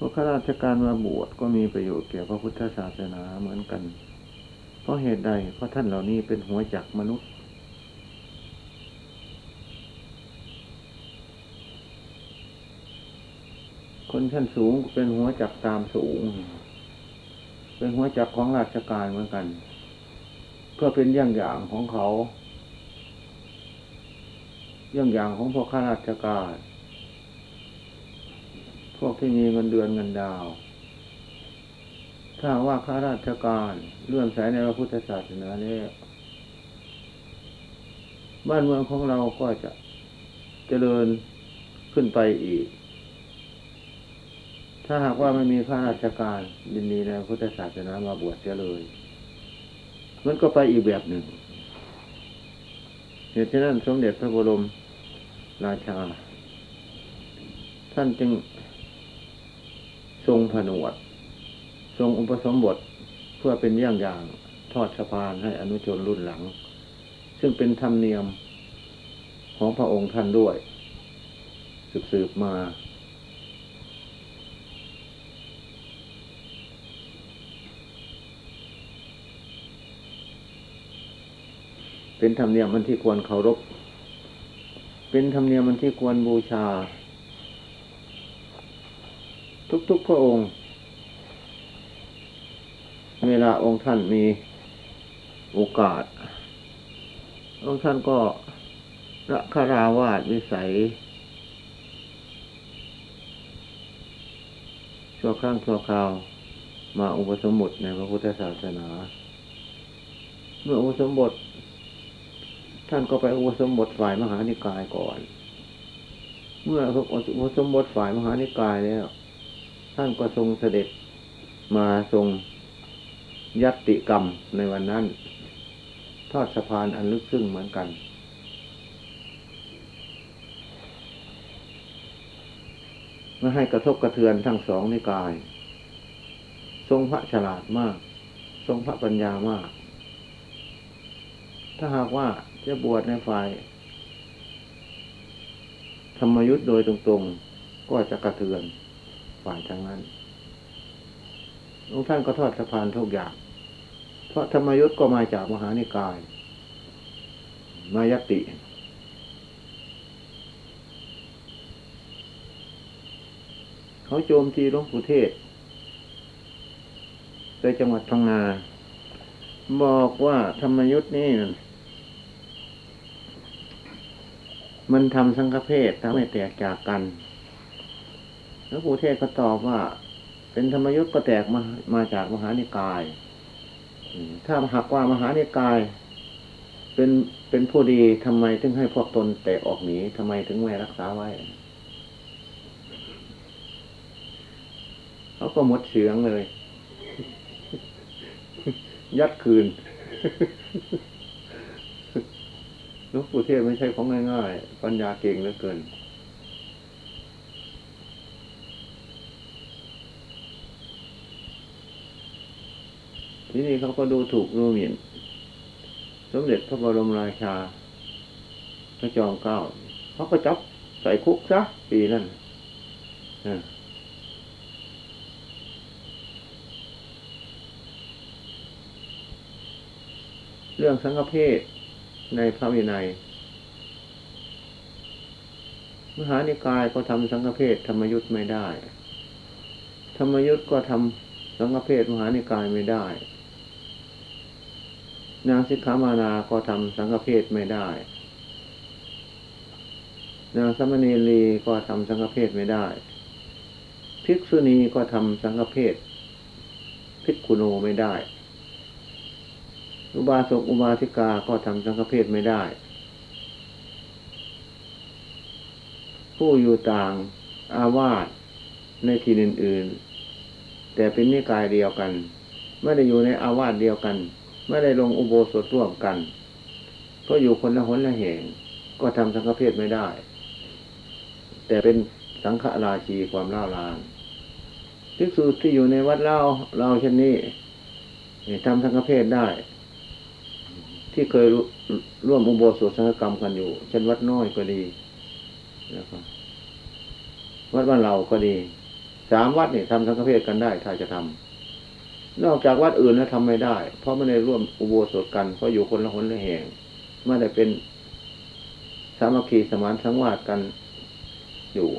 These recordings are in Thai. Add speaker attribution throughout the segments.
Speaker 1: พวกข้าราชการมาบวชก็มีประโยชน์แก่พระพุทธศาสนาเหมือนกัน เพราะเหตุใด เพราะท่านเหล่านี้เป็นหัวจักมนุษย์ คนชั้นสูงเป็นหัวจักตามสูง เป็นหัวจักของราชการเหมือนกัน เพื่อเป็นอย่างอย่างของเขาอย่างอย่างของพวกข้าราชการ พวกที่มีเงินเดือนเงินดาว ถ้าว่าข้าราชการเลื่อมใสในพระพุทธศาสนาเนี่ยบ้านเมืองของเราก็จะเจริญขึ้นไปอีก ถ้าหากว่าไม่มีข้าราชการยินดีในพุทธศาสนามาบวชเสียเลย มันก็ไปอีกแบบหนึ่ง เหตุฉะนั้นสมเด็จพระบรมราชา ท่านจึง ทรงผนวด ทรงอุปสมบทเพื่อเป็นอย่างอย่างทอดสะพานให้อนุชนรุ่นหลัง ซึ่งเป็นธรรมเนียมของพระองค์ท่านด้วย สืบๆมา เป็นธรรมเนียมมันที่ควรเคารพ เป็นธรรมเนียมมันที่ควรบูชา ทุกๆพระองค์ เวลาองค์ท่านมีโอกาส องค์ท่านก็ละคาราวาสวิสัย ชั่วครั้งชั่วคราวมาอุปสมบทในพระพุทธศาสนา เมื่ออุปสมบท ท่านก็ไปอุปสมบทฝ่ายมหานิกายก่อน เมื่ออุปสมบทฝ่ายมหานิกายแล้ว ท่านก็ทรงเสด็จมาทรงยัตติกรรมในวันนั้น ทอดสะพานอันลึกซึ้งเหมือนกันไม่ให้กระทบกระเทือนทั้งสองในกาย ทรงพระฉลาดมาก ทรงพระปัญญามาก ถ้าหากว่าจะบวชในฝ่าย ธรรมยุทธ์โดยตรงๆ ก็จะกระเทือน ฝ่ายทางนั้นองค์ท่านก็ทอดสะพานทุกอย่าง เพราะธรรมยุทธ์ก็มาจากมหานิกาย มายติ เขาโจมตีหลวงปู่เทศในจังหวัดพังงา บอกว่าธรรมยุทธ์นี่มันทำสังฆเพศทำให้แตกจากกัน หลวงปู่เทศก็ตอบว่า เป็นธรรมยุทธ์ก็แตกมามาจากมหานิกายถ้าหากว่ามหานิกาย เป็นเป็นผู้ดีทำไมถึงให้พวกตนแตกออกหนีทำไมถึงไม่รักษาไว้เขาก็หมดเสียงเลย ยัดคืนหลวงปู่เทศไม่ใช่ของง่ายๆ ปัญญาเก่งเหลือเกิน ที่นี้เขาก็ดูถูกดูหมิ่น สมเด็จพระบรมราชา พระจอมเกล้าเขาก็จับใส่คุกซะปีนั้นเรื่องสังฆเพศในพระวินัยมหานิกายก็ทำสังฆเพศธรรมยุทธ์ไม่ได้ ธรรมยุทธ์ก็ทำสังฆเพศมหานิกายไม่ได้ นางสิกขามานาก็ทำสังฆเพศไม่ได้ นางสมณีลีก็ทำสังฆเพศไม่ได้ ภิกษุณีก็ทำสังฆเพศภิกขุโนไม่ได้ อุบาสกอุบาสิกาก็ทำสังฆเพศไม่ได้ ผู้อยู่ต่างอาวาสในที่อื่น ๆ แต่เป็นนิกายเดียวกัน ไม่ได้อยู่ในอาวาสเดียวกัน ไม่ได้ลงอุโบสถร่วมกัน เพราะอยู่คนละหนละแห่ง ก็ทำสังฆเพศไม่ได้ แต่เป็นสังฆราชีความล่าลานภิกษุที่อยู่ในวัดเล่าเราเช่นนี้ทำสังฆเพศได้ ที่เคยร่วมอุโบสถสังฆกรรมกันอยู่ เช่นวัดน้อยก็ดีนะครับวัดบ้านเราก็ดี สามวัดนี่ทำสังฆเพศกันได้ ถ้าจะทำ นอกจากวัดอื่นแล้วทำไม่ได้ เพราะไม่ได้ร่วมอุโบสถกัน เพราะอยู่คนละหนละแห่งไม่ได้เป็นสามัคคีสมานสังวาสกันอยู่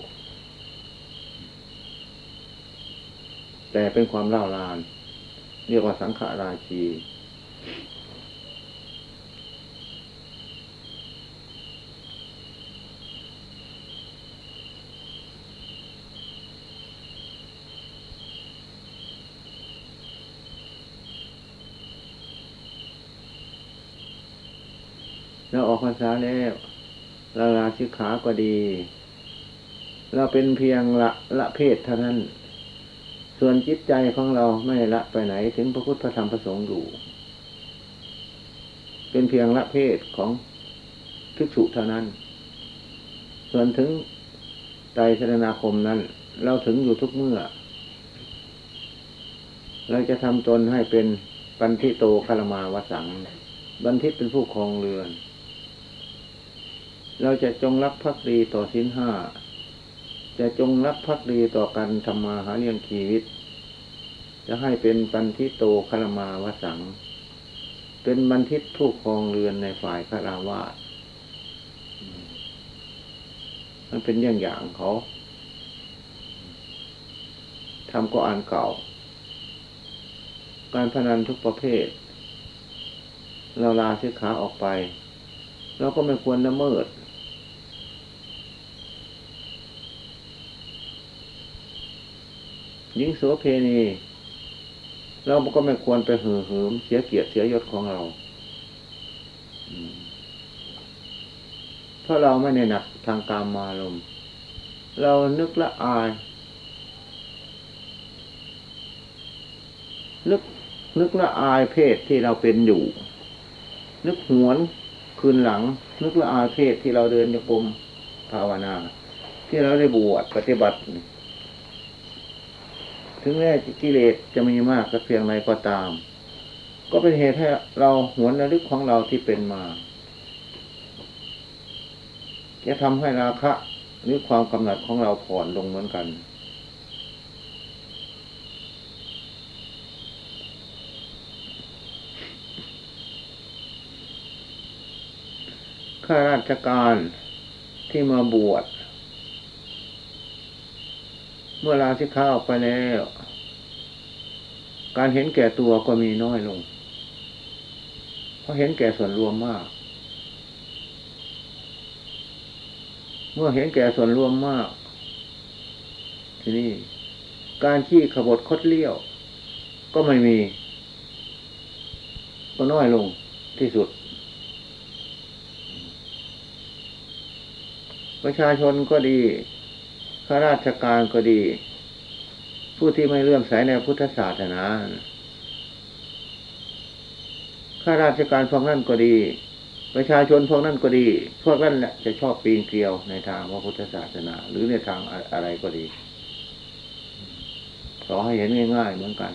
Speaker 1: แต่เป็นความเล่าลาน เรียกว่าสังฆาราชี เราออกพรรษาแล้วเราลาสิกขาก็ดี เราเป็นเพียงละละเพศเท่านั้น ส่วนจิตใจของเราไม่ละไปไหนถึงพระพุทธพระธรรมพระสงฆ์อยู่ เป็นเพียงละเพศของภิกษุเท่านั้น ส่วนถึงไตรสนาคมนั้น เราถึงอยู่ทุกเมื่อ เราจะทำตนให้เป็นปันทิโตคารมาวสัง บันทิตเป็นผู้ครองเรือน เราจะจงรักภักดีต่อสินห้า จะจงรักภักดีต่อกันทำมาหาเลี้ยงชีวิต จะให้เป็นปันทิโตคารมาวสัง เป็นบันทิตผู้ครองเรือนในฝ่ายคาราวาสมันเป็นอย่างอย่างเขาทำก็อ่านเก่า การพนันทุกประเภท เราลาสิกขาออกไป เราก็ไม่ควรละเมิด ยิงโสเพณี เราก็ไม่ควรไปหือหืมเสียเกียรติเสียยศของเราเพราะเราไม่ในหนักทางการมาลม เรานึกละอาย นึกนึกละอายเพศที่เราเป็นอยู่ นึกหวนคืนหลัง นึกละอายเพศที่เราเดินโยกรมภาวนา ที่เราได้บวชปฏิบัติ ถึงแม้กิเลสจะมีมากก็เพียงไรก็ตาม ก็เป็นเหตุให้เราหวนระลึกของเราที่เป็นมา จะทำให้ราคะหรือความกำหนัดของเราผ่อนลงเหมือนกัน ข้าราชการที่มาบวช เมื่อลาสิกขาออกไปแล้ว การเห็นแก่ตัวก็มีน้อยลง เพราะเห็นแก่ส่วนรวมมาก เมื่อเห็นแก่ส่วนรวมมาก ทีนี้การขี้ขบถคดเลี้ยว ก็ไม่มี ก็น้อยลงที่สุด ประชาชนก็ดี ข้าราชการก็ดี ผู้ที่ไม่เลื่อมใสในพุทธศาสนาข้าราชการพวกนั้นก็ดี ประชาชนพวกนั้นก็ดี พวกนั้นแหละจะชอบปีนเกลียวในทางพระพุทธศาสนา หรือในทางอะไรก็ดีขอให้เห็นง่ายๆเหมือนกัน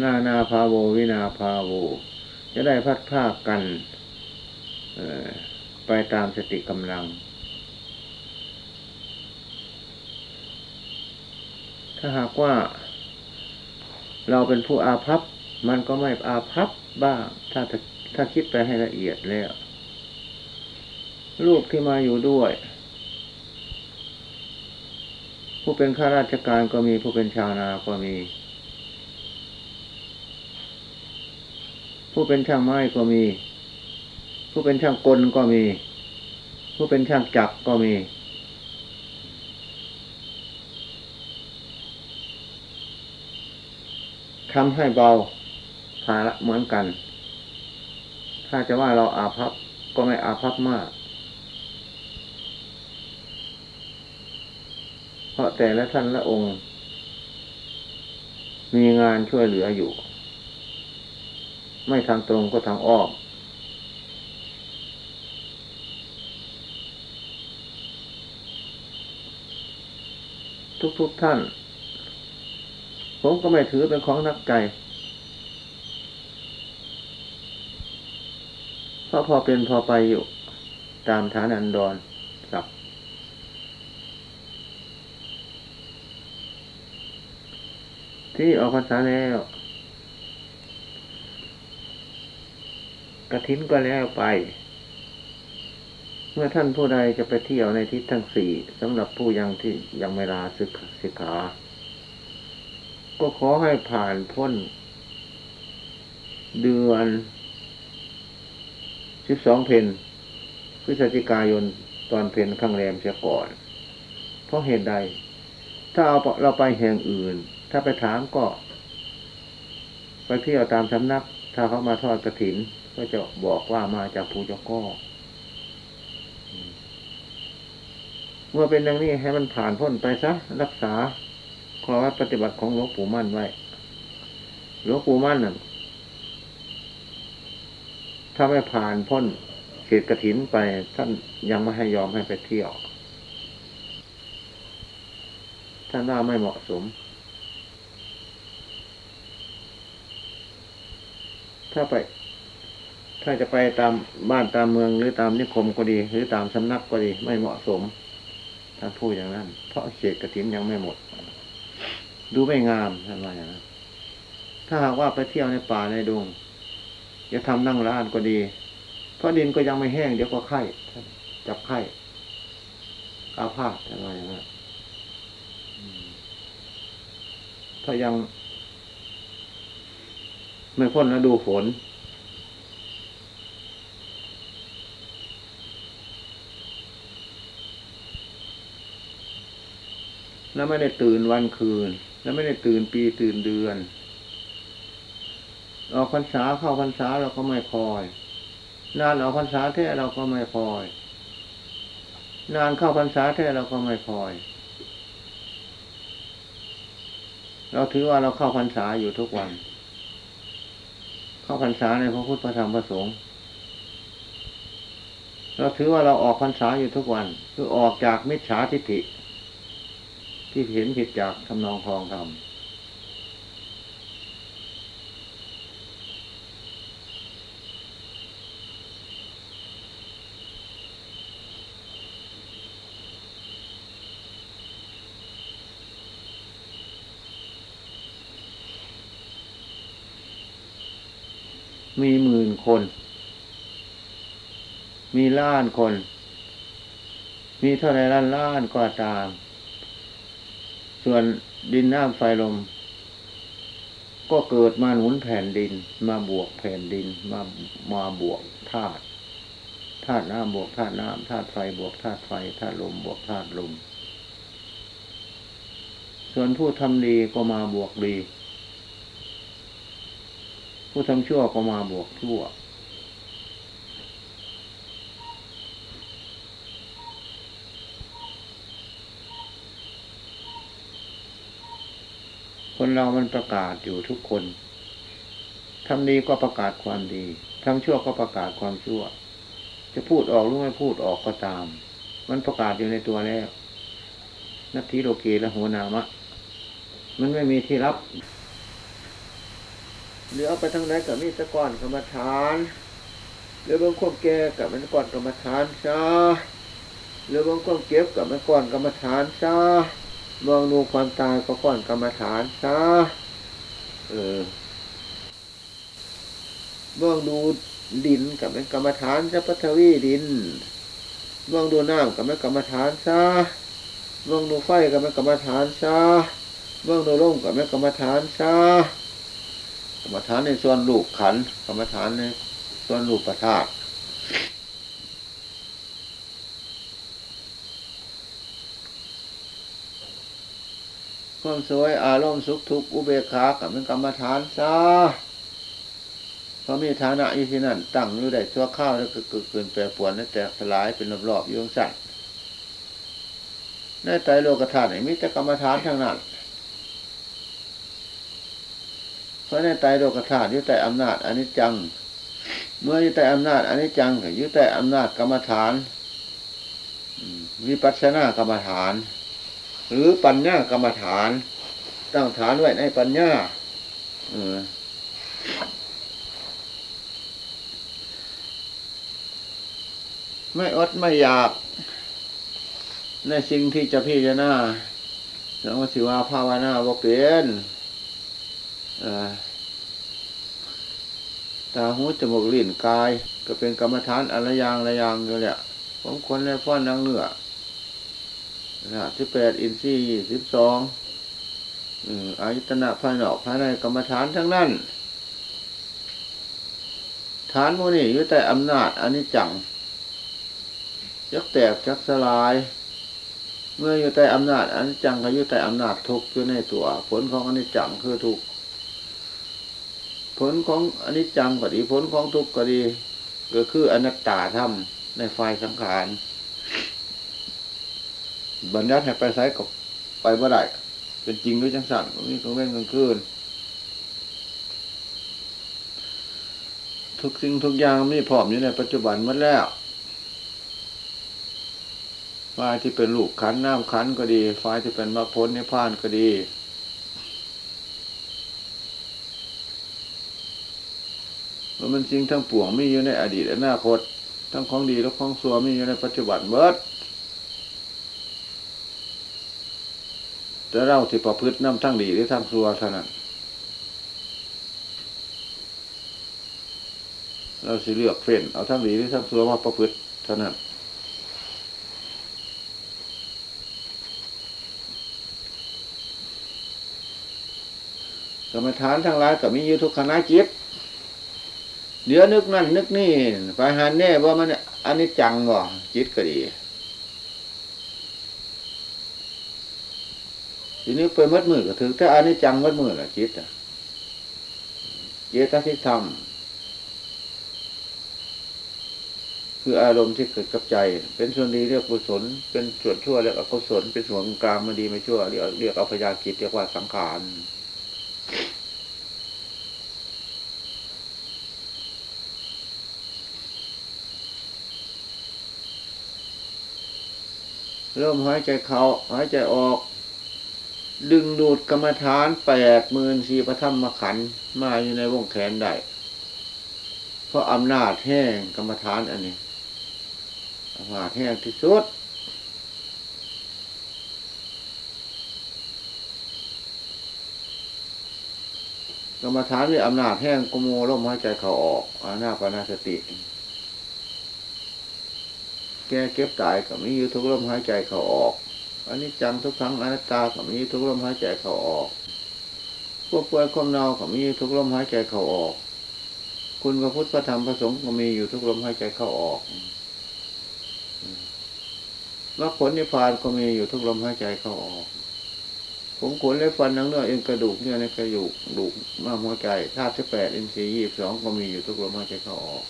Speaker 1: นานาพาโววินาพาโว จะได้พัดภาคกันไปตามสติกำลัง ถ้าหากว่าเราเป็นผู้อาภัพมันก็ไม่อาภัพบ้าง ถ้าถ้าคิดไปให้ละเอียดแล้วลูกที่มาอยู่ด้วย ผู้เป็นข้าราชการก็มีผู้เป็นชาวนาก็มี ผู้เป็นช่างไม้ก็มี ผู้เป็นช่างกลก็มี ผู้เป็นช่างจักรก็มี ทำให้เบาภาระเหมือนกัน ถ้าจะว่าเราอาภัพก็ไม่อาภัพมาก เพราะแต่ละท่านละองค์ มีงานช่วยเหลืออยู่ ไม่ทางตรงก็ทางอ้อมทุกๆทท่าน ผมก็ไม่ถือเป็นของนักไก่เพราะพอเป็นพอไปอยู่ ตามฐานอันดอนครับที่ออกภาษาแล้ว กระถินก็แล้วไป เมื่อท่านผู้ใดจะไปเที่ยวในทิศทั้งสี่สำหรับผู้ยังที่ยังไม่ลาศึกสิกขา ก็ขอให้ผ่านพ้น เดือนสิบสองเพนพฤศจิกายนตอนเพนข้างแรมเสียก่อน เพราะเหตุใด ถ้าเอาเราไปแห่งอื่น ถ้าไปถามก็ ไปเที่ยวตามสำนัก ถ้าเขามาทอดกระถิน ก็จะบอกว่ามาจากภูเจ้าก้อเมื่อเป็นดังนี้ให้มันผ่านพ้นไปซะรักษาข้อวัดปฏิบัติของหลวงปู่มั่นไว้หลวงปู่มั่นน่ะถ้าไม่ผ่านพ้นเขตกระถินไปท่านยังไม่ให้ยอมให้ไปเที่ยว ท่านว่าไม่เหมาะสม ถ้าไป ถ้าจะไปตามบ้านตามเมืองหรือตามนิคมก็ดี หรือตามสำนักก็ดีไม่เหมาะสมท่านพูดอย่างนั้น เพราะเขตกระถินยังไม่หมด ดูไม่งามท่านว่าอย่างนั้นถ้าหากว่าไปเที่ยวในป่าในดงจะทำนั่งร้านก็ดี เพราะดินก็ยังไม่แห้งเดี๋ยวก็ไข้จับไข้อาพาธอะไรอย่างนั้นถ้ายัง ไม่พ้นฤดูฝน แล้วไม่ได้ตื่นวันคืน แล้วไม่ได้ตื่นปีตื่นเดือนออกพรรษาเข้าพรรษาเราก็ไม่คอย นานออกพรรษาแท้เราก็ไม่คอย นานเข้าพรรษาแท้เราก็ไม่คอย เราถือว่าเราเข้าพรรษาอยู่ทุกวัน เข้าพรรษาในพระพุทธพระธรรมพระสงฆ์เราถือว่าเราออกพรรษาอยู่ทุกวัน คือออกจากมิจฉาทิฏฐิ ที่เห็นผิดจากทำนองคลองธรรมมีหมื่นคน มีล้านคน มีเท่าไรล้านล้านก็ตาม ส่วนดินน้ำไฟลม ก็เกิดมาหนุนแผ่นดิน มาบวกแผ่นดินมามาบวกธาตุธาตุน้ำบวกธาตุน้ำธาตุไฟบวกธาตุไฟธาตุลมบวกธาตุลม ส่วนผู้ทำดีก็มาบวกดี ผู้ทำชั่วก็มาบวกชั่ว คนเรามันประกาศอยู่ทุกคนทำดีก็ประกาศความดีทำชั่วก็ประกาศความชั่ว จะพูดออกหรือไม่พูดออกก็ตาม มันประกาศอยู่ในตัวแล้วนัตถิโลกีและหัวนามะ มันไม่มีที่รับหรือเอาไปทางไหนกับมีตะก่อนกรรมฐานหรือบางคนแก่กับมันก่อนกรรมฐานซาหรือบางคนเก็บกับมันก่อนกรรมฐานซา มองดูความตายก็ก่อนกรรมฐานซาเออมองดูดินกับเป็นกรรมฐานจะพัทวีดินมองดูน้ำกับเป็นกรรมฐานซามองดูไฟกับเป็นกรรมฐานซามองดูลมกับเป็นกรรมฐานซากรรมฐานในส่วนลูกขันกรรมฐานในส่วนลูกประธาต ความสวยอารมณ์สุขทุกข์อุเบกขากับเป็นกรรมฐานซาเพราะมีฐานะอยู่ที่นั่นตั้งอยู่ได้ชั่วข้าวแล้วก็เกิดแปรปวนและแตกสลายเป็นรอบๆอยู่สั่นในใจโลกธาตุไหนมีแต่กรรมฐานทั้งนั้นเพราะในไตโลกธาตุอยู่แต่อำนาจอนิจจัง เมื่ออยู่แต่อำนาจอนิจจังอยู่แต่อำนาจกรรมฐานวิปัสสนากรรมฐาน หรือปัญญากรรมฐาน ตั้งฐานไว้ในปัญญาไม่อดไม่อยาก ในสิ่งที่จะพิจารณาแล้วว่าสิวาภาวนาบ่เป็นเอ่อตาหูจมูกลิ้นกาย ก็เป็นกรรมฐานอะไรอย่างอะไรอย่างอยู่แหละของคนและฟ้อนนังเนื้อ นะที่แปดอินทรีย์สิบสองอายตนะภายนอกภายในกรรมฐานทั้งนั้น ฐานพวกนี้อยู่แต่อำนาจอันนี้จังยักแตกยักสลาย เมื่ออยู่ใต้อำนาจอันนี้จังก็อยู่ใต้อำนาจทุกอยู่ในตัว ผลของอันนี้จังคือทุกผลของอันนี้จังก็ดี ผลของทุกก็ดี ก็คืออนัตตาธรรมในไฟสังขาร บัญญัติให้ไปไซกับไปเมื่อไรเป็นจริงด้วยจังสั่นมีกลางเว้นกลางคืน ทุกสิ่งทุกอย่างมีพร้อมอยู่ในปัจจุบันหมดแล้วฝ่ายที่เป็นลูกขันน้ำขันก็ดีฝ่ายที่เป็นมรรคผลนิพพานก็ดี มันสิ่งทั้งปวงมีอยู่ในอดีตอนาคต ทั้งของดีและของชั่วมีอยู่ในปัจจุบันเบิด แต่เราที่ประพฤติน้ำทั้งดีหรือทั้งชั่วเท่านั้นเราสิเลือกเฟ้นเอาทั้งดีหรือทั้งชั่วมาประพฤติเท่านั้นกรรมฐานทั้งหลายก็มีอยู่ทุกขณะจิตเดี๋ยวนึกนั่นนึกนี่ไปหันแน่ว่ามันอันนี้จังบ่จิตก็ดี ทีนี้ไปมัดมือก็ถือถ้าอันนี้จังมัดมือละจิตอะเจตสิกธรรมคืออารมณ์ที่เกิดกับใจ เป็นส่วนดีเรียกกุศล เป็นส่วนชั่วเรียกอกุศล เป็นส่วนกลางมันดีไม่ชั่วเรียกเรียกอภยากิจเรียกว่าสังขารเริ่มหายใจเข้าหายใจออก ดึงดูดกรรมฐานแปดหมื่นสี่ประธรรมขันธ์มาอยู่ในวงแขนได้ เพราะอำนาจแห้งกรรมฐานอันนี้อำนาจแห้งที่สุดกรรมฐานมีอำนาจแห้งกโมลมหายใจเขาออกอานาปานาสติ แก้เก็บตายกับมีอยู่ทุกลมหายใจเขาออก อันนี้จังทุกครั้งอนัตตากับมีทุกลมหายใจเขาออกพวกป่วยความเนากับมีทุกลมหายใจเขาออก คุณพระพุทธพระธรรมพระสงฆ์ก็มีอยู่ทุกลมหายใจเข้าออกมรรคผลนิพพานก็มีอยู่ทุกลมหายใจเข้าออก ผมขนและฟันทั้งเนื้อเอ็นกระดูกเนี่ยในกระดูกดูกม้ามหัวใจธาตุที่แปดอินทรีย์ยี่สิบสองก็มีอยู่ทุกลมหายใจเข้าออก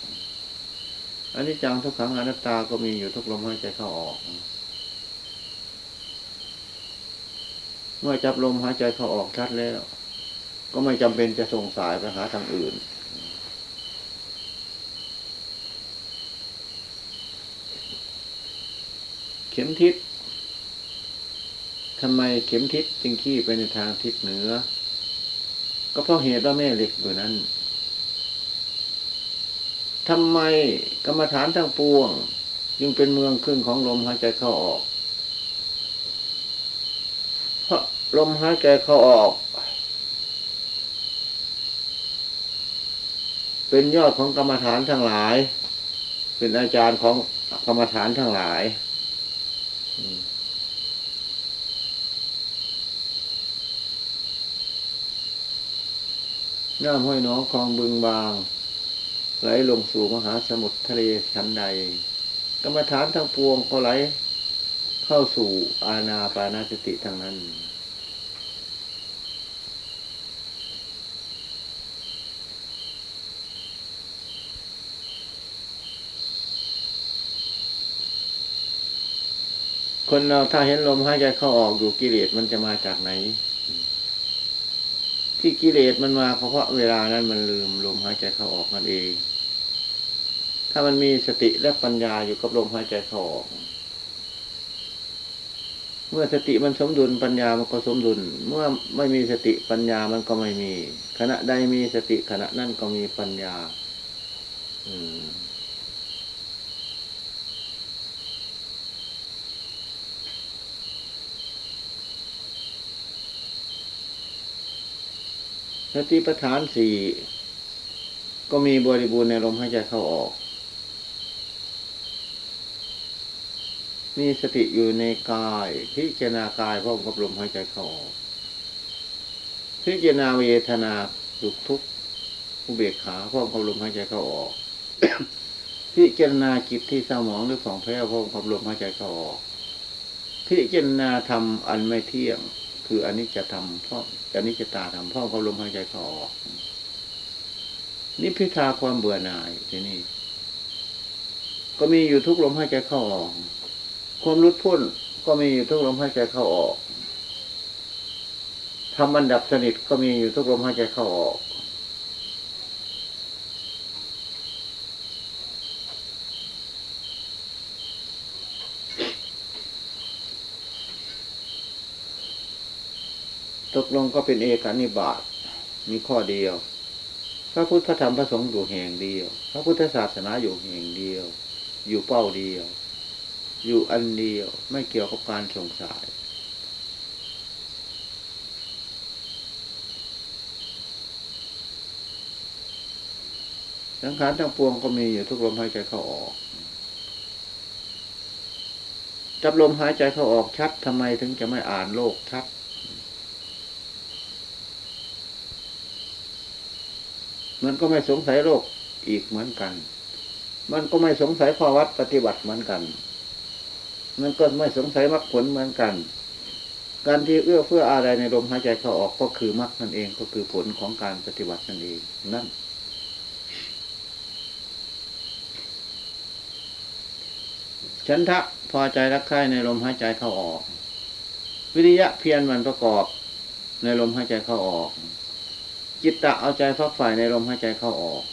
Speaker 1: อันนี้จังทุกครั้งอนัตตาก็มีอยู่ทุกลมหายใจเข้าออก เมื่อจับลมหายใจเข้าออกชัดแล้ว ก็ไม่จำเป็นจะส่งสายไปหาทางอื่น เข็มทิศทำไมเข็มทิศจึงขี้ไปในทางทิศเหนือ ก็เพราะเหตุว่าแม่เหล็กอยู่นั้นทำไมกรรมฐานทั้งปวง จึงเป็นเมืองขึ้นของลมหายใจเข้าออก เพราะ ลมหายใจเข้าออก เป็นยอดของกรรมฐานทั้งหลาย เป็นอาจารย์ของกรรมฐานทั้งหลายน้ำห้อยน้องคลองบึงบาง ไหลลงสู่มหาสมุทรทะเลชั้นใด กรรมฐานทั้งปวงก็ไหลเข้าสู่อาณาปานาสติทางนั้น คนเราถ้าเห็นลมหายใจเข้าออกอยู่กิเลสมันจะมาจากไหน ที่กิเลสมันมาเพราะเวลานั้นมันลืมลมหายใจเข้าออกมันเอง ถ้ามันมีสติและปัญญาอยู่กับลมหายใจเข้าออกเมื่อสติมันสมดุลปัญญามันก็สมดุล เมื่อไม่มีสติปัญญามันก็ไม่มี ขณะใดมีสติขณะนั้นก็มีปัญญา อืม สติปัฏฐานสี่ก็มีบริบูรณ์ในลมหายใจเข้าออก มีสติอยู่ในกายพิจารณากายพร้อมกับลมหายใจเข้าออก พิจารณาเวทนาสุขทุกข์อุเบกขาพร้อมกับลมหายใจเข้าออก พิจารณาจิตที่เศร้าหมองหรือผ่องแผ้วพร้อมกับลมหายใจเข้าออก พิจารณาธรรมอันไม่เที่ยง คืออันนี้จะทำเพราะอันนี้จะตาทำเพราะเขาลมหายใจเข้าออกนิพพิทาความเบื่อหน่ายที่นี่ ก็มีอยู่ทุกลมหายใจเข้าออก ความรุดพ้นก็มีอยู่ทุกลมหายใจเข้าออกทำอันดับสนิทก็มีอยู่ทุกลมหายใจเข้าออก ตกลงก็เป็นเอกานิบาตมีข้อเดียว พระพุทธธรรมพระสงฆ์อยู่แห่งเดียว พระพุทธศาสนาอยู่แห่งเดียว อยู่เป้าเดียว อยู่อันเดียวไม่เกี่ยวกับการสงสายสังขารทั้งปวงก็มีอยู่ทุกลมหายใจเข้าออกจับลมหายใจเข้าออกชัดทำไมถึงจะไม่อ่านโลกชัด มันก็ไม่สงสัยโรคอีกเหมือนกัน มันก็ไม่สงสัยข้อวัดปฏิบัติเหมือนกัน มันก็ไม่สงสัยมรรคผลเหมือนกัน การที่เอื้อเฟื้ออะไรในลมหายใจเข้าออกก็คือมรรคนั่นเองก็คือผลของการปฏิบัตินั่นเองนั่นฉันทะพอใจรักใคร่ในลมหายใจเข้าออก วิริยะเพียรมันประกอบในลมหายใจเข้าออก จิตตะเอาใจฟักฝ่ายในลมหายใจเข้าออก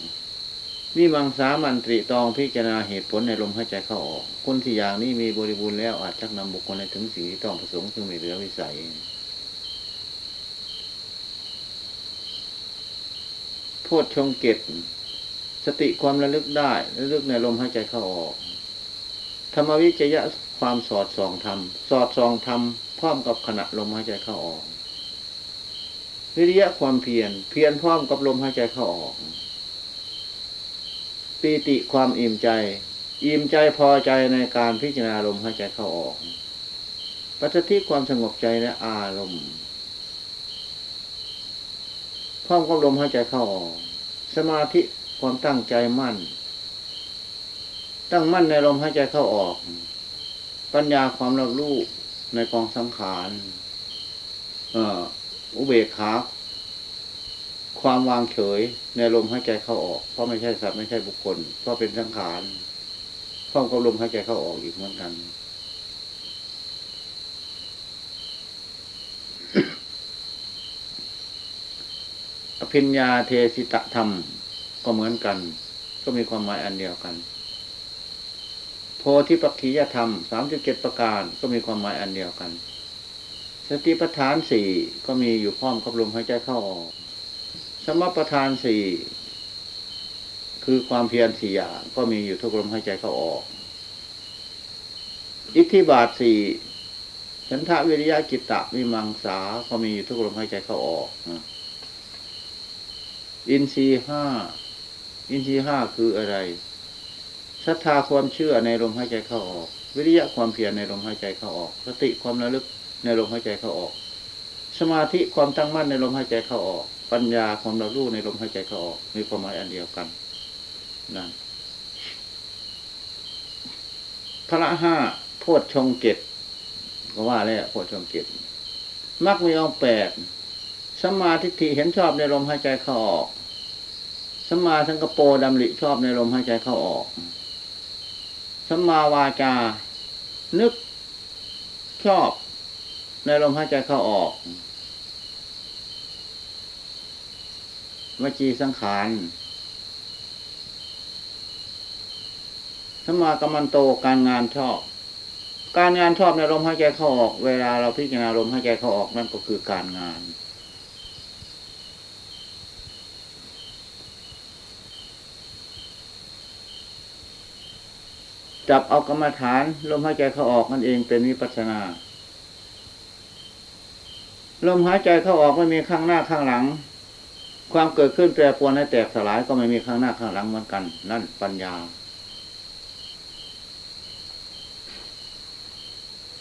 Speaker 1: มีมังสามันตรีตองพิจารณาเหตุผลในลมหายใจเข้าออกคนที่อย่างนี้มีบริบูรณ์แล้วอาจชักนำบุคคลในถึงสิ่งที่ต้องประสงค์ซึ่งไม่เหลือวิสัยโพชฌงเกตสติความระลึกได้ระลึกในลมหายใจเข้าออกธรรมวิจยะความสอดส่องธรรมสอดส่องธรรมพร้อมกับขณะลมหายใจเข้าออก วิริยะความเพียรเพียรพร้อมกับลมหายใจเข้าออก ปีติความอิ่มใจ อิ่มใจพอใจในการพิจารณาลมหายใจเข้าออก ปัจจิความสงบใจและอารมณ์พร้อมกับลมหายใจเข้าออก สมาธิความตั้งใจมั่น ตั้งมั่นในลมหายใจเข้าออก ปัญญาความรับรู้ในกองสังขาร เอ่อ อุเบกขาความวางเฉยในลมหายใจเข้าออก เพราะไม่ใช่สัตว์ไม่ใช่บุคคล เพราะเป็นสังขารพร้อมกับลมหายใจเข้าออกอีกเหมือนกัน อภิญญาเทสิตธรรมก็เหมือนกัน ก็มีความหมายอันเดียวกัน โพธิปักขียธรรมสามสิบเจ็ดประการก็มีความหมายอันเดียวกัน สติปัฏฐานสี่ก็มีอยู่พร้อมกับลมหายใจเข้าออก สมประทานสี่คือความเพียรสี่อย่างก็มีอยู่ทุกลมหายใจเข้าออก อิทธิบาทสี่ฉันทะวิริยะจิตตะวิมังสาก็มีอยู่ทุกลมหายใจเข้าออกอินทรีห้าอินทรีห้าคืออะไรศรัทธาความเชื่อในลมหายใจเข้าออก วิริยะความเพียรในลมหายใจเข้าออกสติความระลึก ในลมหายใจเข้าออก สมาธิความตั้งมั่นในลมหายใจเข้าออก ปัญญาความระรู้ในลมหายใจเข้าออก มีความหมายอันเดียวกันนั่นพระห้าโพชฌงเกตก็ว่าแล้วโพชฌงเกตมักมีองแปดสมาทิฏฐิเห็นชอบในลมหายใจเข้าออกสมาสังกโปรดำริชอบในลมหายใจเข้าออกสมาวาจา นึกชอบ ในลมหายใจเข้าออกวจีสังขารสมากรรมันโตการงานชอบ การงานชอบในลมหายใจเข้าออก เวลาเราพิจารณาลมหายใจเข้าออกนั่นก็คือการงาน จับเอากรรมฐานลมหายใจเข้าออกนั่นเองเป็นวิปัสสนา ลมหายใจเข้าออกไม่มีข้างหน้าข้างหลัง ความเกิดขึ้นแปรปรวนให้แตกสลายก็ไม่มีข้างหน้าข้างหลังเหมือนกัน นั่นปัญญา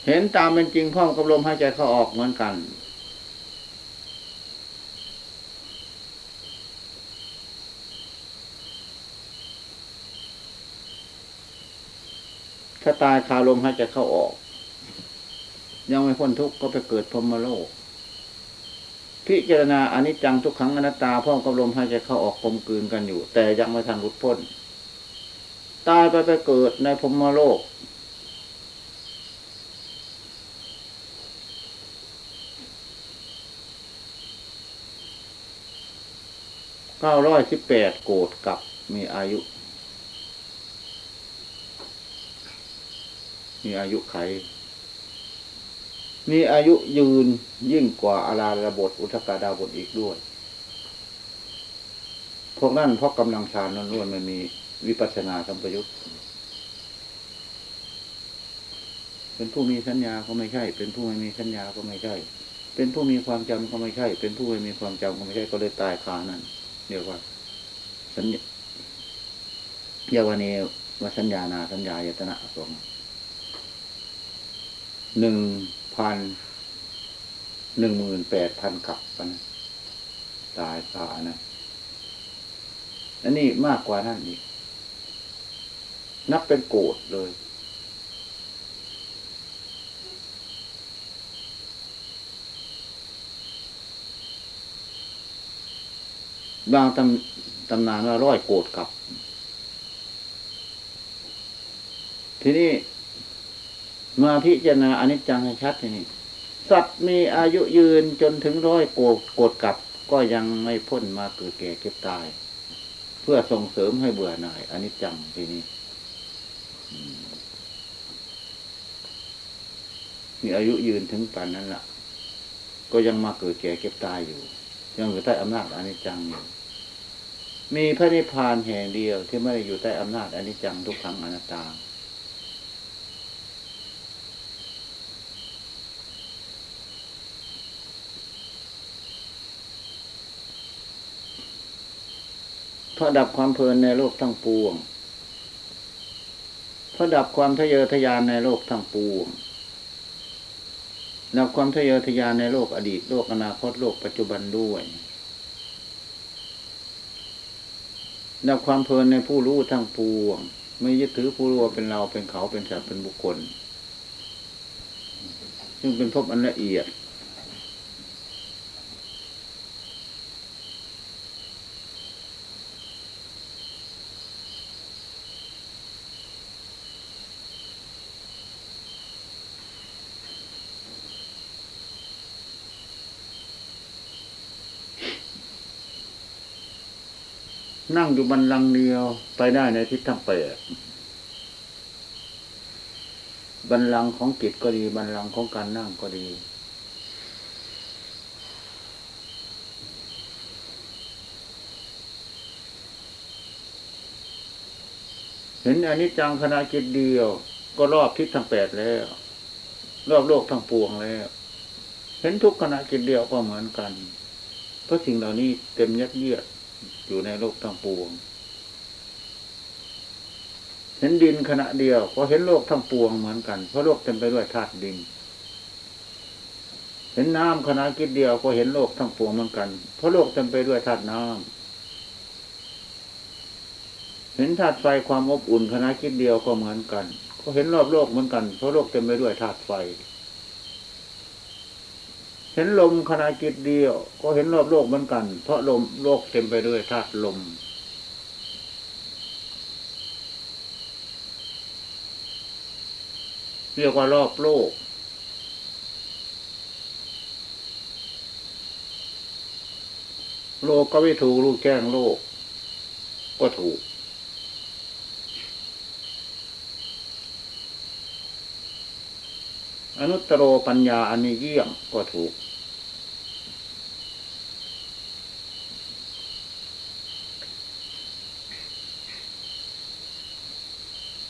Speaker 1: เห็นตามเป็นจริงพร้อมกับลมหายใจเข้าออกเหมือนกัน ถ้าตายคาลมหายใจเข้าออก ยังไม่พ้นทุกข์ก็ไปเกิดพรหมโลก พิจารณาอนิจจังทุกขังอนัตตาพร้อมกับลมหายใจเข้าออกกลมกลืนกันอยู่ แต่ยังไม่ทันหลุดพ้น ตายไปไปเกิดในพรมโลก เก้าร้อยสิบแปดโกดกับมีอายุ มีอายุไข มีอายุยืนยิ่งกว่าอาราระบทอุทกาดาบทอีกด้วย พวกนั้นเพราะกำลังฌานล้วนๆมันมีวิปัสสนาสัมปยุตเป็นผู้มีสัญญาก็ไม่ใช่ เป็นผู้ไม่มีสัญญาก็ไม่ใช่ เป็นผู้มีความจำก็ไม่ใช่ เป็นผู้ไม่มีความจำก็ไม่ใช่ก็เลยตายคานั้นเรียกว่า สัญญายาวเนวสัญญานาสัญญายตนะสงหนึ่ง พันหนึ่งหมื่นแปดพันกับกันตายตานะอันนี้มากกว่านั่นอีก นับเป็นโกดเลย บางตำตำนานว่าร้อยโกดกับ ทีนี้ มาพิจารณาอนิจจังให้ชัดทีนี้สัตว์มีอายุยืนจนถึงร้อยโกดโกดกับ ก็ยังไม่พ้นมาเกิดแก่เก็บตาย เพื่อส่งเสริมให้เบื่อหน่ายอนิจจังทีนี้มีอายุยืนถึงปานนั้นละ่ะ ก็ยังมาเกิดแก่เก็บตายอยู่ ยังอยู่ใต้อำนาจอนิจจังอยู่มีพระนิพพานแห่งเดียวที่ไม่ได้อยู่ใต้อำนาจอนิจจังทุกขังอนัตตา เพราะดับความเพลินในโลกทั้งปวง เพราะดับความทะเยอทะยานในโลกทั้งปวง ดับความทะเยอทะยานในโลกอดีตโลกอนาคตโลกปัจจุบันด้วย ดับความเพลินในผู้รู้ทั้งปวง ไม่ยึดถือผู้รู้เป็นเราเป็นเขาเป็นสัตว์เป็นบุคคล ซึ่งเป็นภพอันละเอียด นั่งอยู่บันลังเดียวไปได้ในทิศทั้งแปดบันลังของจิตก็ดีบันลังของการนั่งก็ดี เห็นอนิจจังขณะจิตเดียว ก็รอบทิศทั้งแปดแล้ว รอบโลกทั้งปวงแล้ว เห็นทุกขณะจิตเดียวก็เหมือนกัน เพราะสิ่งเหล่านี้เต็มยัดเยียด อยู่ในโลกทั้งปวง เห็นดินขณะเดียวก็เห็นโลกทั้งปวงเหมือนกัน เพราะโลกเต็มไปด้วยธาตุดิน เห็นน้ำขณะกิจเดียวก็เห็นโลกทั้งปวงเหมือนกัน เพราะโลกเต็มไปด้วยธาตุน้ำเห็นธาตุไฟความอบอุ่นขณะกิจเดียวก็เหมือนกัน ก็เห็นรอบโลกเหมือนกัน เพราะโลกเต็มไปด้วยธาตุไฟ เห็นลมขณะจิตเดียว ก็เห็นรอบโลกเหมือนกัน เพราะลมโลกเต็มไปด้วยธาตุลม เรียกว่ารอบโลก โลกก็ไม่ถูกรู้แจ้งโลก ก็ถูก อนุตตรปัญญาอันนี้เยี่ยมก็ถูก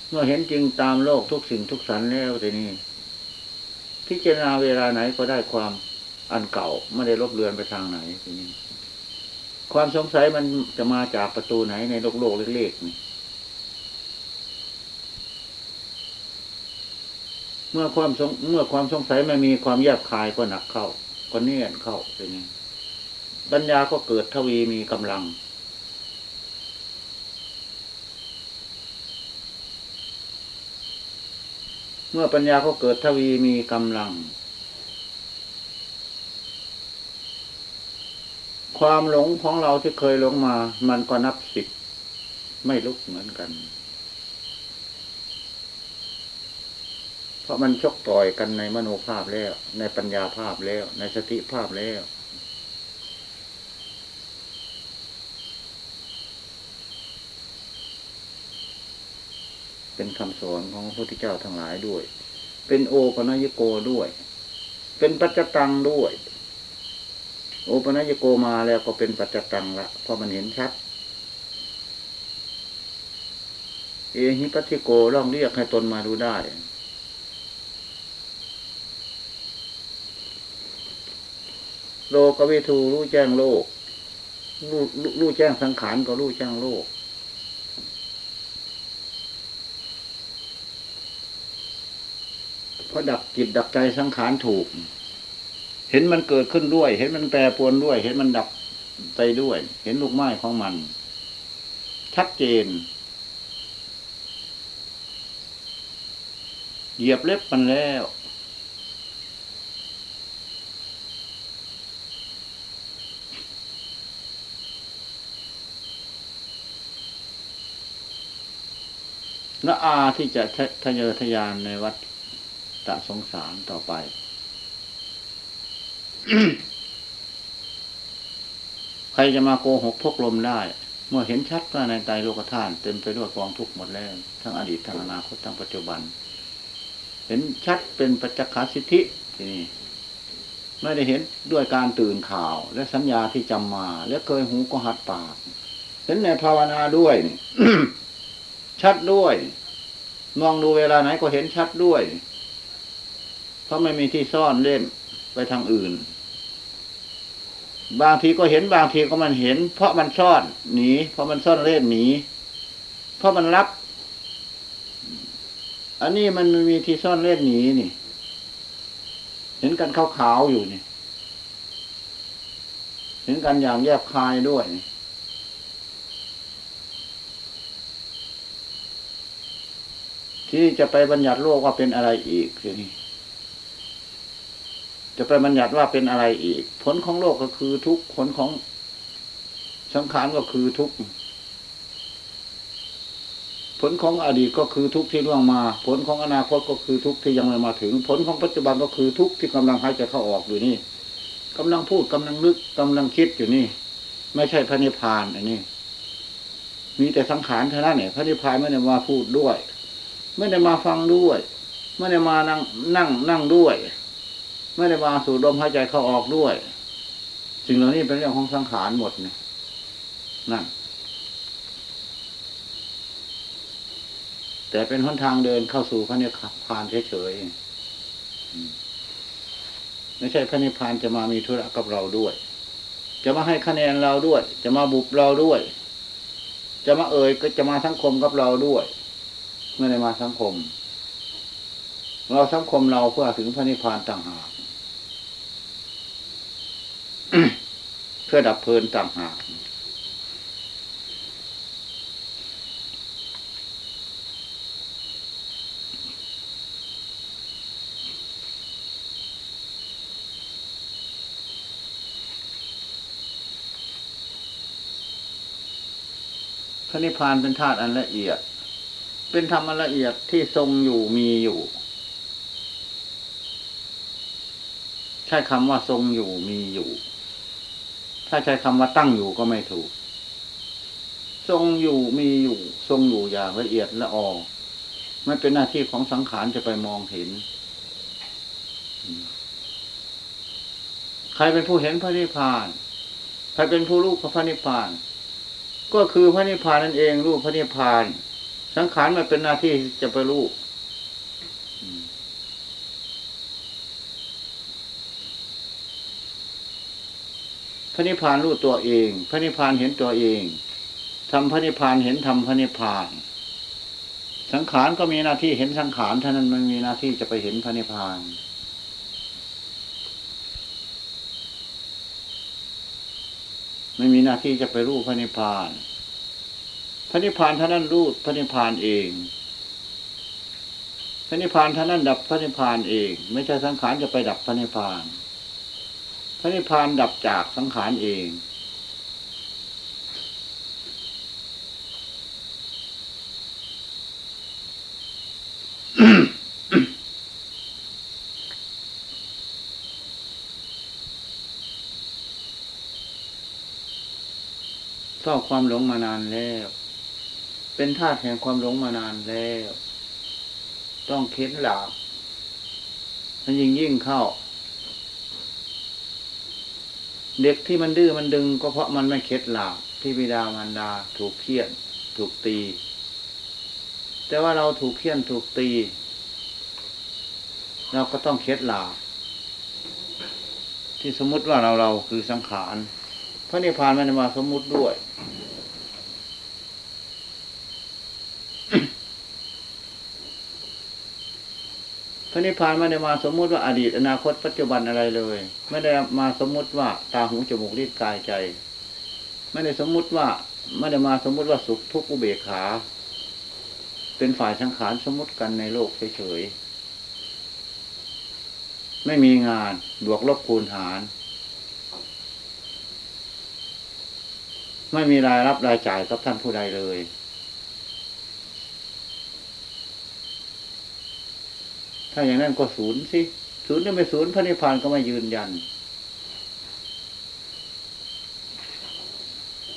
Speaker 1: เมื่อเห็นจริงตามโลกทุกสิ่งทุกสรรแล้วทีนี้พิจารณาเวลาไหนก็ได้ความอันเก่าไม่ได้ลบเลือนไปทางไหนทีนี้
Speaker 2: ความสงสัยมันจะมาจากประตูไหนในโลกโลกเล็กๆนี่ เมื่อความสงเมื่อความสงสัยไม่มีความแยบคายก็หนักเข้า ก็เนียนเข้าเป็นไงปัญญาก็เกิดทวีมีกำลัง เมื่อปัญญาก็เกิดทวีมีกำลัง ความหลงของเราที่เคยหลงมา มันก็นับสิบไม่ลุกเหมือนกัน เพ ราะมันชกต่อยกันในมโนภาพแล้ว ในปัญญาภาพแล้ว ในสติภาพแล้ว เป็นคำสอนของพระพุทธเจ้าทั้งหลายด้วย เป็นโอปนญโกด้วย เป็นปัจจตังด้วย โอปนญโกมาแล้วก็เป็นปัจจตังละเพราะมันเห็นชัดเอหิปัสสิโกลองเรียกให้ตนมาดูได้ โลกวิทูรู้แจ้งโลกรู้รู้รู้แจ้งสังขารก็รู้แจ้งโลก เพราะดับจิตดับใจสังขารถูก เห็นมันเกิดขึ้นด้วย เห็นมันแปรปวนด้วย เห็นมันดับไปด้วย เห็นลูกไม้ของมัน ชัดเจนเหยียบเล็บมันแล้ว และอาที่จะทะเยอทะยานในวัดตะสงสารต่อไป ใครจะมาโกหกพกลมได้ เมื่อเห็นชัดว่าในใจโลกธาตุเต็มไปด้วยกองทุกข์หมดแล้ว ทั้งอดีตทั้งอนาคตทั้งปัจจุบัน เห็นชัดเป็นปัจจคสิทธิที่นี้ไม่ได้เห็นด้วยการตื่นข่าวและสัญญาที่จำมา และเคยหูก็หัดปาก เห็นในภาวนาด้วยนี่ ชัดด้วย มองดูเวลาไหนก็เห็นชัดด้วย เพราะไม่มีที่ซ่อนเล่นไปทางอื่น บางทีก็เห็นบางทีก็มันเห็น เพราะมันซ่อนหนีเพราะมันซ่อนเล่นหนีเพราะมันรับ อันนี้มันมีที่ซ่อนเล่นหนีนี่ เห็นกันขาวๆอยู่นี่ เห็นกันอย่างแยบคายด้วยนี่ ที่จะไปบัญญัติโลกว่าเป็นอะไรอีกทีนี้จะไปบัญญัติว่าเป็นอะไรอีก ผลของโลกก็คือทุกผลของสังขารก็คือทุกผลของอดีตก็คือทุกที่ล่วงมา ผลของอนาคตก็คือทุกที่ยังไม่มาถึง ผลของปัจจุบันก็คือทุกที่กำลังหายใจเข้าออกอยู่นี่กำลังพูดกำลังนึกกำลังคิดอยู่นี่ ไม่ใช่พระนิพพานอันนี้ มีแต่สังขารเท่านั้นเนี่ยพระนิพพานไม่ได้มาพูดด้วย ไม่ได้มาฟังด้วย ไม่ได้มานั่งนั่งนั่งด้วย ไม่ได้มาสูดลมหายใจเข้าออกด้วยสิ่งเหล่านี้เป็นเรื่องของสังขารหมดเนี่ยนั่นแต่เป็นหนทางเดินเข้าสู่พระนิพพานเฉยๆไม่ใช่พระนิพพานจะมามีธุระกับเราด้วย จะมาให้คะแนนเราด้วย จะมาบุบเราด้วย จะมาเอ่ยก็จะมาสังคมกับเราด้วย ไม่ได้มาสังคม เราสังคมเราเพื่อถึงพระนิพพานต่างหากเพื่อดับเพลินต่างหากพระนิพพานเป็นธาตุอันละเอียด เป็นธรรมละเอียดที่ทรงอยู่มีอยู่ ใช้คำว่าทรงอยู่มีอยู่ ถ้าใช้คำว่าตั้งอยู่ก็ไม่ถูก ทรงอยู่มีอยู่ ทรงอยู่อย่างละเอียดละออไม่เป็นหน้าที่ของสังขารจะไปมองเห็น ใครเป็นผู้เห็นพระนิพพาน ใครเป็นผู้รู้พระนิพพาน ก็คือพระนิพพานนั่นเองรู้พระนิพพาน สังขารมันเป็นหน้าที่จะไปรู้พระนิพพานรู้ตัวเอง พระนิพพานเห็นตัวเองทำพระนิพพานเห็นทำพระนิพพาน สังขารก็มีหน้าที่เห็นสังขารเท่านั้นมันมีหน้าที่จะไปเห็นพระนิพพานไม่มีหน้าที่จะไปรู้พระนิพพาน พระนิพพานท่านั้นรู้พระนิพพานเอง พระนิพพานท่านั้นดับพระนิพพานเอง ไม่ใช่สังขารจะไปดับพระนิพพาน พระนิพพานดับจากสังขารเองเฝ้าความหลงมานานแล้ว เป็นทาสแห่งความหลงมานานแล้ว ต้องเค้นหลาบมันยิ่งยิ่งเข้า เด็กที่มันดื้อมันดึง ก็เพราะมันไม่เข็ดหลาบที่บิดามารดาถูกเคี่ยน ถูกตี แต่ว่าเราถูกเคี่ยนถูกตี เราก็ต้องเข็ดหลาบที่สมมุติว่าเราเราคือสังขารพระนิพพานม่ได้มาสมมุติด้วย พระนิพพานไม่ได้มาสมมุติว่าอดีตอนาคตปัจจุบันอะไรเลย ไม่ได้มาสมมุติว่าตาหูจมูกลิ้นกายใจ ไม่ได้สมมุติว่าไม่ได้มาสมมุติว่าสุขทุกข์อุเบกขา เป็นฝ่ายสังขารสมมุติกันในโลกเฉยๆไม่มีงานบวกลบคูณหาร ไม่มีรายรับรายจ่ายกับท่านผู้ใดเลย ถ้าอย่างนั้นก็ศูนย์สิศูนย์จะไม่ศูนย์พระนิพพานก็ไม่ยืนยัน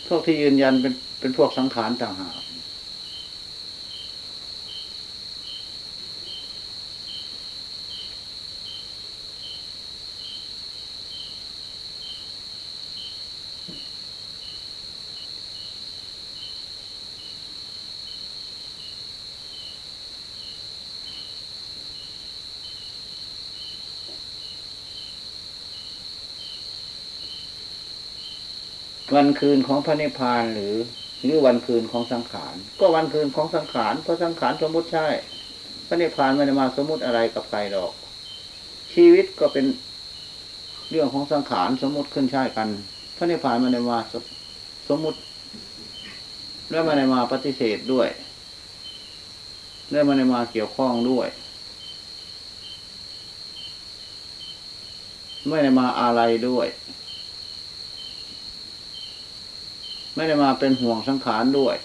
Speaker 2: พวกที่ยืนยันเป็นเป็นพวกสังขารต่างหาก วันคืนของพระนิพพานหรือหรือวันคืนของสังขาร ก็วันคืนของสังขารเพราะสังขารสมมุติใช่ พระนิพพานไม่ได้มาสมมุติอะไรกับใครหรอก ชีวิตก็เป็นเรื่องของสังขารสมมุติขึ้นใช่กัน พระนิพพานไม่ได้มาสมมุติ และไม่ได้มาปฏิเสธด้วยและไม่ได้มาเกี่ยวข้องด้วย ไม่ได้มาอะไรด้วย ไม่ได้มาเป็นห่วงสังขารด้วย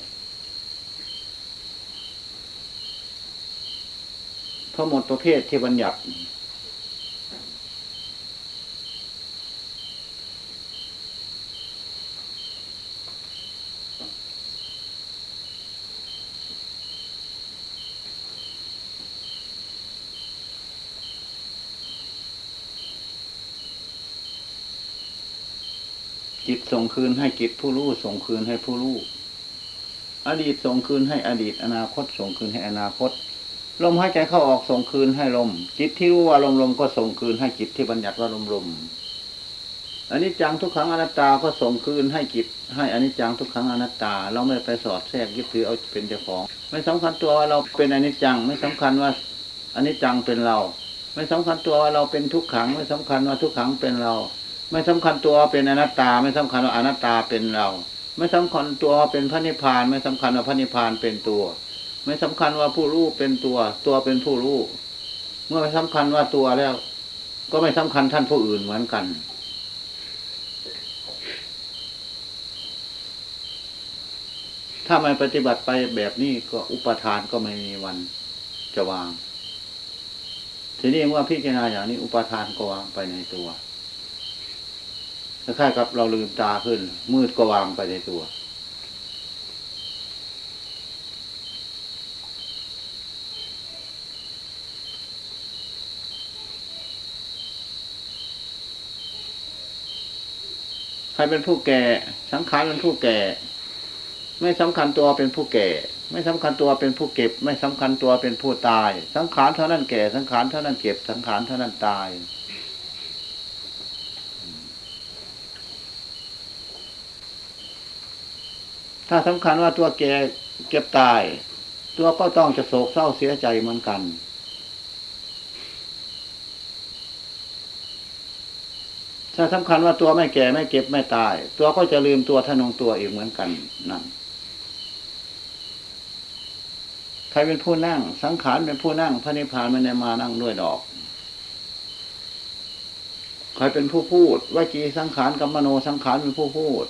Speaker 2: เพราะหมดประเภทที่บัญญัติ คืนให้จิตผู้รู้ส่งคืนให้ผู้รู้อดีตส่งคืนให้อดีต อนาคต ส่งคืนให้อนาคต ลมหายใจเข้าออกส่งคืนให้ลม จิตที่รู้ว่าลมลมก็ส่งคืนให้จิตที่บัญญัติว่าลมลมอันนี้จังทุกครั้งอนัตตาก็ส่งคืนให้จิต ให้อันนี้จังทุกครั้งอนัตตา เราไม่ไปสอดแทรกยึดถือเอาเป็นเจ้าของ ไม่สำคัญตัวว่าเราเป็นอนิจจังไม่สำคัญว่าอนิจจังเป็นเรา ไม่สำคัญตัวว่าเราเป็นทุกขัง ไม่สำคัญว่าทุกขังเป็นเรา ไม่สำคัญตัวเป็นอนัตตา ไม่สำคัญว่าอนัตตาเป็นเรา ไม่สำคัญตัวเป็นพระนิพพาน ไม่สำคัญว่าพระนิพพานเป็นตัว ไม่สำคัญว่าผู้รู้เป็นตัว ตัวเป็นผู้รู้ เมื่อไม่สำคัญว่าตัวแล้ว ก็ไม่สำคัญท่านผู้อื่นเหมือนกัน ถ้าไม่ปฏิบัติไปแบบนี้ก็อุปทานก็ไม่มีวันจะวาง ทีนี้เมื่อพิจารณาอย่างนี้อุปทานก็วางไปในตัว คล้ายๆกับเราลืมตาขึ้น มืดก็วางไปในตัว ใครเป็นผู้แก่ สังขารเป็นผู้แก่ ไม่สำคัญตัวเป็นผู้แก่ ไม่สำคัญตัวเป็นผู้เก็บ ไม่สำคัญตัวเป็นผู้ตาย สังขารเท่านั้นแก่ สังขารเท่านั้นเก็บ สังขารเท่านั้นตาย ถ้าสำคัญว่าตัวแกเก็บตาย ตัวก็ต้องจะโศกเศร้าเสียใจเหมือนกัน ถ้าสำคัญว่าตัวไม่แก่ไม่เก็บไม่ตาย ตัวก็จะลืมตัวทนงตัวอีกเหมือนกันนั่นใครเป็นผู้นั่ง สังขารเป็นผู้นั่ง พระนิพพานไม่ได้มานั่งด้วยดอกใครเป็นผู้พูดวจีสังขารกับมโนสังขารเป็นผู้พูด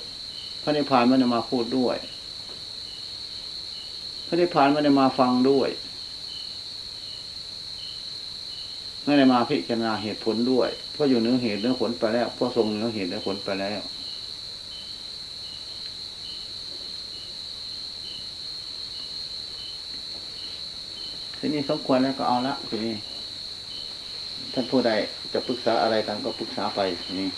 Speaker 2: ระนิพพานไม่ได้มาพูดด้วย พระนิพพานไม่ได้มาฟังด้วย ไม่ได้มาพิจารณาเหตุผลด้วย เพราะอยู่เนือเหตุเนือผลไปแล้วเพราะทรงเนือเหตุเนือผลไปแล้วทีนี้สมควรแล้วก็เอาละทีนี้ท่านผู้ใดจะปรึกษาอะไรกันก็ปรึกษาไปนี้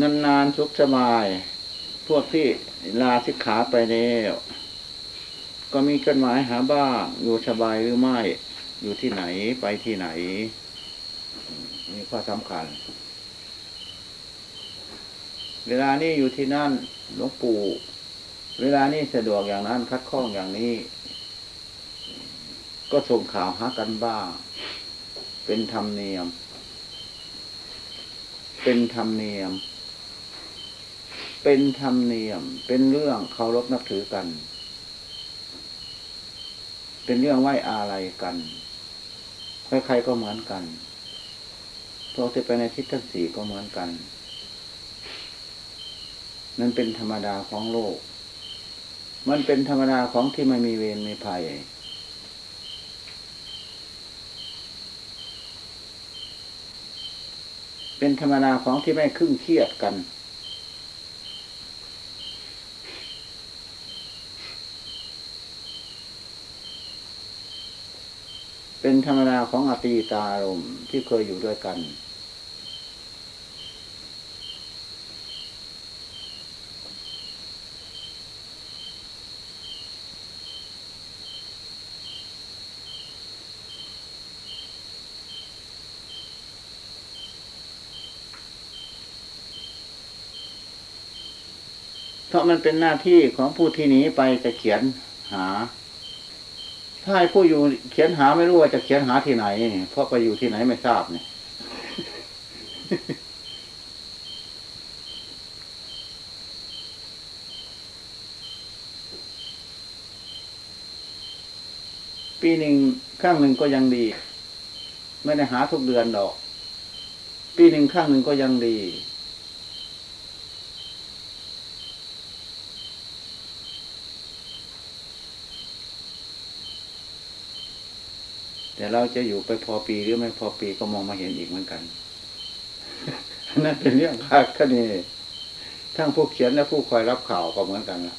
Speaker 2: นานๆสุขสบาย พวกที่ลาสิกขาไปแล้วก็มีจดหมายหาบ้าง อยู่สบายหรือไม่ อยู่ที่ไหนไปที่ไหน นี่ข้อสำคัญ เวลานี้อยู่ที่นั่นหลวงปู่ เวลานี้สะดวกอย่างนั้น คัดข้องอย่างนี้ ก็ส่งข่าวหากันบ้าง เป็นธรรมเนียม เป็นธรรมเนียม เป็นธรรมเนียม เป็นเรื่องเคารพนับถือกัน เป็นเรื่องไหว้อาลัยกัน ใครๆก็เหมือนกันพวกที่ไปในทิศทั้งสี่ก็เหมือนกัน นั่นเป็นธรรมดาของโลก มันเป็นธรรมดาของที่ไม่มีเวรไมีภัยเป็นธรรมดาของที่ไม่ครึ่งเครียดกัน เป็นธรรมดาของอตีตารมณ์ที่เคยอยู่ด้วยกัน เพราะมันเป็นหน้าที่ของผู้ที่หนีไปจะเขียนหา ถ้าให้ผู้อยู่เขียนหาไม่รู้ว่าจะเขียนหาที่ไหน เพราะไปอยู่ที่ไหนไม่ทราบเนี่ยปีหนึ่งครั้งหนึ่งก็ยังดี ไม่ได้หาทุกเดือนดอก ปีหนึ่งครั้งหนึ่งก็ยังดี แต่เราจะอยู่ไปพอปีหรือไม่พอปีก็มองมาเห็นอีกเหมือนกันนั่นเป็นเรื่องคาดคะเนทั้งผู้เขียนและผู้คอยรับข่าวก็เหมือนกันละ